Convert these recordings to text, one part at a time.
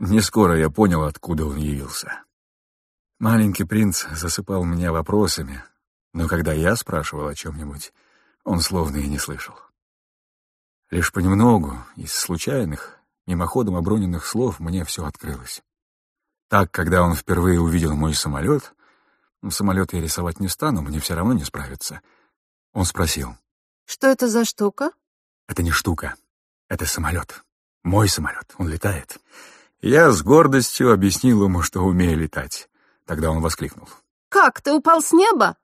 Не скоро я понял, откуда он явился. Маленький принц засыпал меня вопросами, но когда я спрашивал о чем-нибудь, он словно и не слышал. Лишь понемногу, из случайных, мимоходом оброненных слов, мне все открылось. Так, когда он впервые увидел мой самолет, ну, самолет я рисовать не стану, мне все равно не справиться, он спросил. «Что это за штука?» «Это не штука, это самолет. Мой самолет, он летает». Я с гордостью объяснил ему, что умею летать. Тогда он воскликнул. «Как, ты упал с неба?»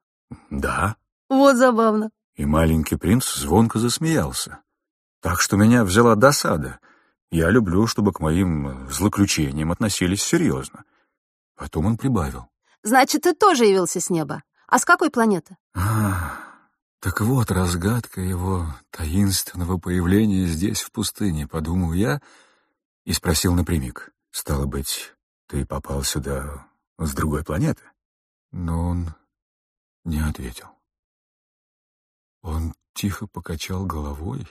«Да». «Вот забавно». И маленький принц звонко засмеялся. Так что меня взяла досада. Я люблю, чтобы к моим злоключениям относились серьезно. Потом он прибавил. «Значит, ты тоже явился с неба. А с какой планеты?» А, так вот разгадка его таинственного появления здесь, в пустыне, подумал я и спросил напрямик. «Стало быть, ты попал сюда с другой планеты?» Но он не ответил. Он тихо покачал головой,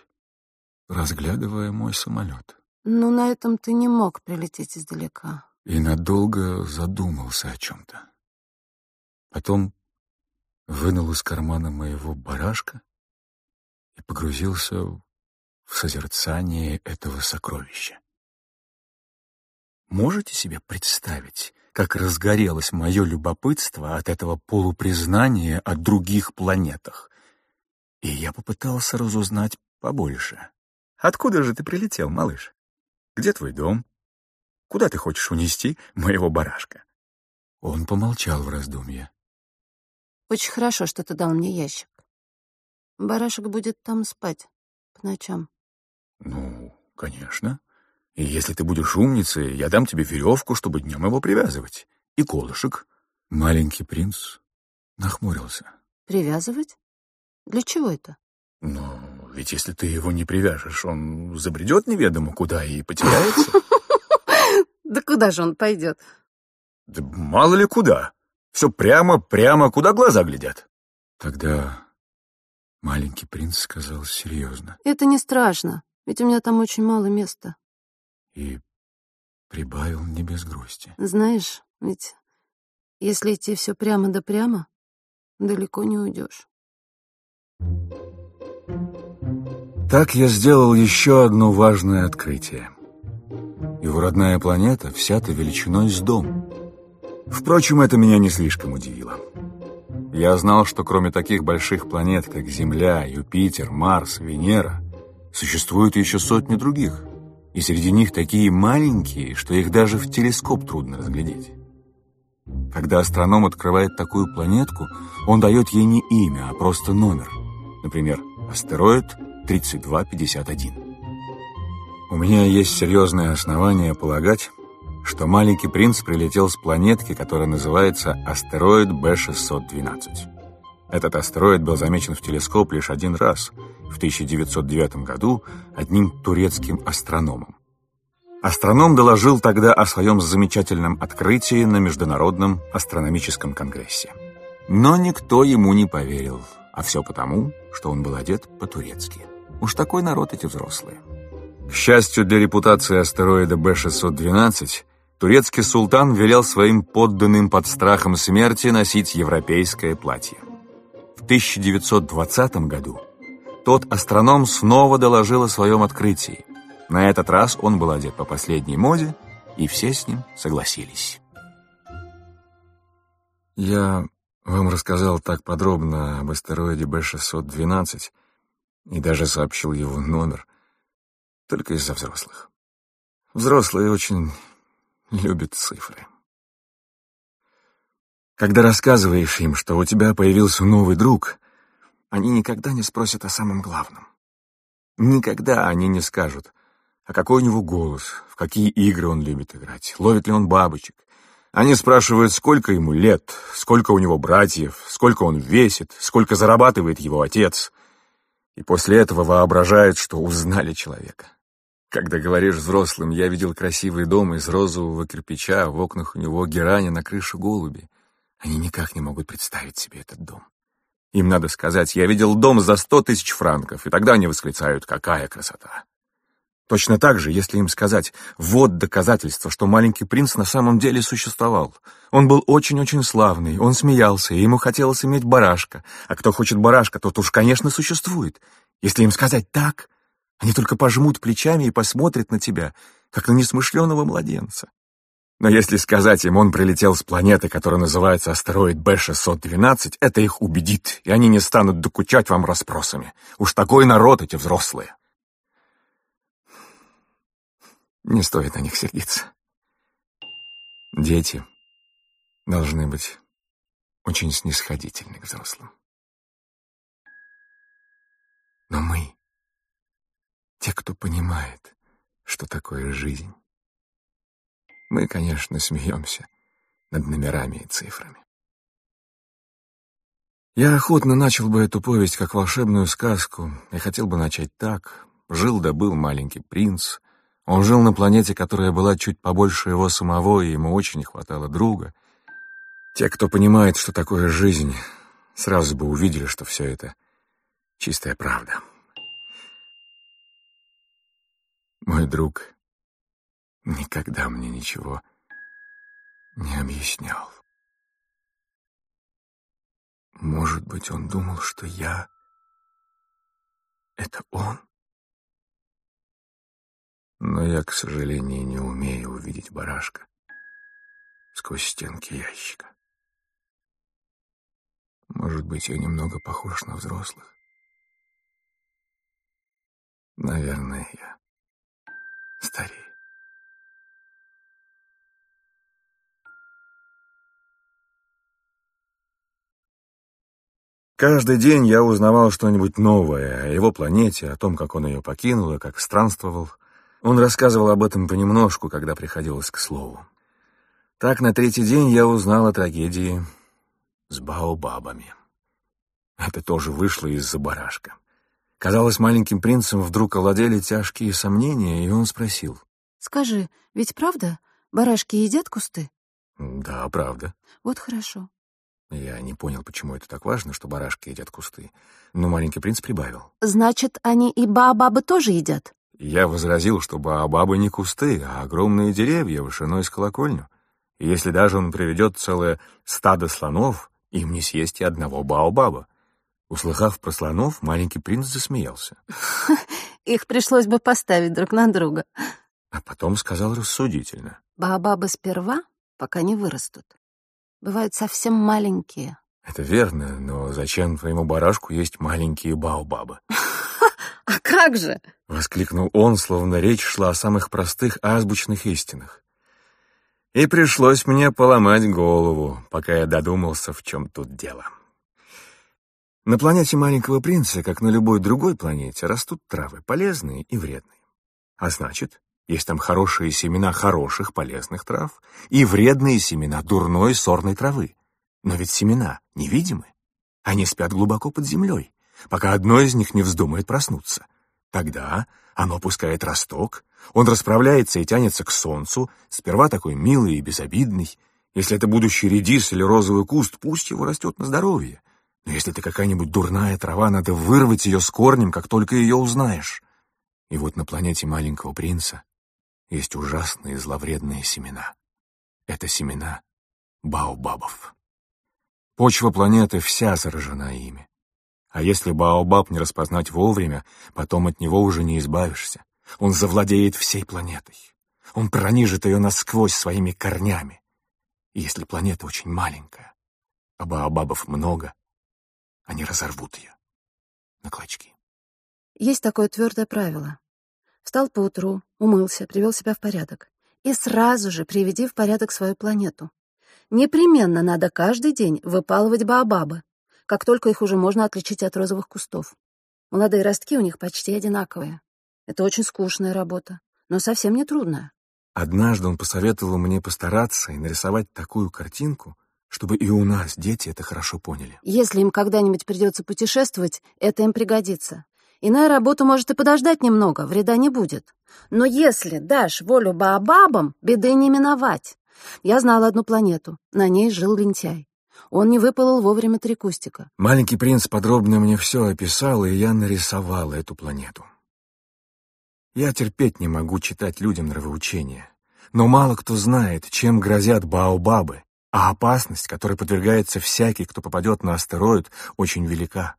разглядывая мой самолет. «Ну, на этом ты не мог прилететь издалека». И надолго задумался о чем-то. Потом вынул из кармана моего барашка и погрузился в созерцание этого сокровища. Можете себе представить, как разгорелось мое любопытство от этого полупризнания о других планетах? И я попытался разузнать побольше. Откуда же ты прилетел, малыш? Где твой дом? Куда ты хочешь унести моего барашка?» Он помолчал в раздумье. «Очень хорошо, что ты дал мне ящик. Барашек будет там спать по ночам». «Ну, конечно. И если ты будешь умницей, я дам тебе веревку, чтобы днем его привязывать. И колышек». Маленький принц нахмурился. «Привязывать? Для чего это?» «Ну, ведь если ты его не привяжешь, он забредет неведомо куда и потеряется». Да куда же он пойдет? Да мало ли куда. Все прямо, прямо, куда глаза глядят. Тогда маленький принц сказал серьезно. Это не страшно, ведь у меня там очень мало места. И прибавил не без грусти. Знаешь, ведь если идти все прямо да прямо, далеко не уйдешь. Так я сделал еще одно важное открытие. Его родная планета вся-то величиной с дом. Впрочем, это меня не слишком удивило. Я знал, что кроме таких больших планет, как Земля, Юпитер, Марс, Венера, существуют еще сотни других, и среди них такие маленькие, что их даже в телескоп трудно разглядеть. Когда астроном открывает такую планетку, он дает ей не имя, а просто номер. Например, астероид 3251. У меня есть серьезное основание полагать, что маленький принц прилетел с планетки, которая называется астероид Б-612. Этот астероид был замечен в телескоп лишь один раз, в 1909 году, одним турецким астрономом. Астроном доложил тогда о своем замечательном открытии на Международном астрономическом конгрессе. Но никто ему не поверил, а все потому, что он был одет по-турецки. Уж такой народ эти взрослые. К счастью для репутации астероида Б-612, турецкий султан велел своим подданным под страхом смерти носить европейское платье. В 1920 году тот астроном снова доложил о своем открытии. На этот раз он был одет по последней моде, и все с ним согласились. Я вам рассказал так подробно об астероиде Б-612 и даже сообщил его номер — только из-за взрослых. Взрослые очень любят цифры. Когда рассказываешь им, что у тебя появился новый друг, они никогда не спросят о самом главном. Никогда они не скажут, а какой у него голос, в какие игры он любит играть, ловит ли он бабочек. Они спрашивают, сколько ему лет, сколько у него братьев, сколько он весит, сколько зарабатывает его отец. И после этого воображают, что узнали человека. Когда говоришь взрослым, я видел красивый дом из розового кирпича, в окнах у него герани, на крыше голуби. Они никак не могут представить себе этот дом. Им надо сказать, я видел дом за сто тысяч франков, и тогда они восклицают, какая красота. Точно так же, если им сказать, вот доказательство, что маленький принц на самом деле существовал. Он был очень-очень славный, он смеялся, и ему хотелось иметь барашка. А кто хочет барашка, тот уж, конечно, существует. Если им сказать так, они только пожмут плечами и посмотрят на тебя, как на несмышленого младенца. Но если сказать им, он прилетел с планеты, которая называется астероид Б-612, это их убедит, и они не станут докучать вам расспросами. Уж такой народ эти взрослые. Не стоит на них сердиться. Дети должны быть очень снисходительны к взрослым. Но мы, те, кто понимает, что такое жизнь, мы, конечно, смеемся над номерами и цифрами. Я охотно начал бы эту повесть как волшебную сказку и хотел бы начать так. Жил да был маленький принц, он жил на планете, которая была чуть побольше его самого, и ему очень не хватало друга. Те, кто понимает, что такое жизнь, сразу бы увидели, что все это чистая правда. Мой друг никогда мне ничего не объяснял. Может быть, он думал, что я — это он? Но я, к сожалению, не умею увидеть барашка сквозь стенки ящика. Может быть, я немного похож на взрослых. Наверное, я старею. Каждый день я узнавал что-нибудь новое о его планете, о том, как он ее покинул и как странствовал — он рассказывал об этом понемножку, когда приходилось к слову. Так на третий день я узнал о трагедии с баобабами. Это тоже вышло из-за барашка. Казалось, маленьким принцем вдруг овладели тяжкие сомнения, и он спросил. «Скажи, ведь правда, барашки едят кусты?» «Да, правда». «Вот хорошо». Я не понял, почему это так важно, что барашки едят кусты. Но маленький принц прибавил. «Значит, они и баобабы тоже едят?» Я возразил, что баобабы не кусты, а огромные деревья вышиной с колокольню. И если даже он приведет целое стадо слонов, им не съесть и одного баобаба. Услыхав про слонов, маленький принц засмеялся. Их пришлось бы поставить друг на друга. А потом сказал рассудительно. Баобабы сперва, пока не вырастут. Бывают совсем маленькие. Это верно, но зачем твоему барашку есть маленькие баобабы? «А как же?» — воскликнул он, словно речь шла о самых простых азбучных истинах. И пришлось мне поломать голову, пока я додумался, в чем тут дело. На планете Маленького Принца, как на любой другой планете, растут травы, полезные и вредные. А значит, есть там хорошие семена хороших, полезных трав и вредные семена дурной сорной травы. Но ведь семена невидимы. Они спят глубоко под землей пока одно из них не вздумает проснуться. Тогда оно пускает росток, он расправляется и тянется к солнцу, сперва такой милый и безобидный. Если это будущий редис или розовый куст, пусть его растет на здоровье. Но если это какая-нибудь дурная трава, надо вырвать ее с корнем, как только ее узнаешь. И вот на планете маленького принца есть ужасные зловредные семена. Это семена баобабов. Почва планеты вся заражена ими. А если Баобаб не распознать вовремя, потом от него уже не избавишься. Он завладеет всей планетой. Он пронижит ее насквозь своими корнями. И если планета очень маленькая, а Баобабов много, они разорвут ее на клочки. Есть такое твердое правило. Встал поутру, умылся, привел себя в порядок. И сразу же приведи в порядок свою планету. Непременно надо каждый день выпалывать Баобабы, как только их уже можно отличить от розовых кустов. Молодые ростки у них почти одинаковые. Это очень скучная работа, но совсем не трудная. Однажды он посоветовал мне постараться и нарисовать такую картинку, чтобы и у нас дети это хорошо поняли. Если им когда-нибудь придется путешествовать, это им пригодится. Иная работа может и подождать немного, вреда не будет. Но если дашь волю баобабам, беды не миновать. Я знала одну планету, на ней жил лентяй. Он не выпалол вовремя три кустика. Маленький принц подробно мне все описал, и я нарисовал эту планету. Я терпеть не могу читать людям нравоучения. Но мало кто знает, чем грозят баобабы, а опасность, которой подвергается всякий, кто попадет на астероид, очень велика.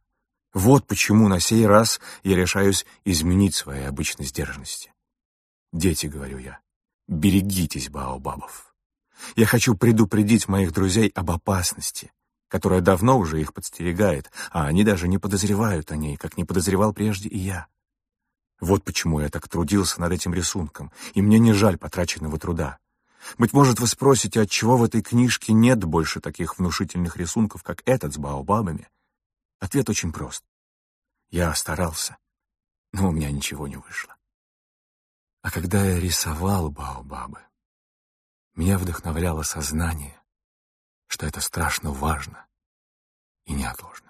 Вот почему на сей раз я решаюсь изменить свои обычной сдержанности. Дети, говорю я, берегитесь баобабов. Я хочу предупредить моих друзей об опасности, которая давно уже их подстерегает, а они даже не подозревают о ней, как не подозревал прежде и я. Вот почему я так трудился над этим рисунком, и мне не жаль потраченного труда. Быть может, вы спросите, отчего в этой книжке нет больше таких внушительных рисунков, как этот с баобабами? Ответ очень прост. Я старался, но у меня ничего не вышло. А когда я рисовал баобабы, меня вдохновляло сознание, что это страшно важно и неотложно.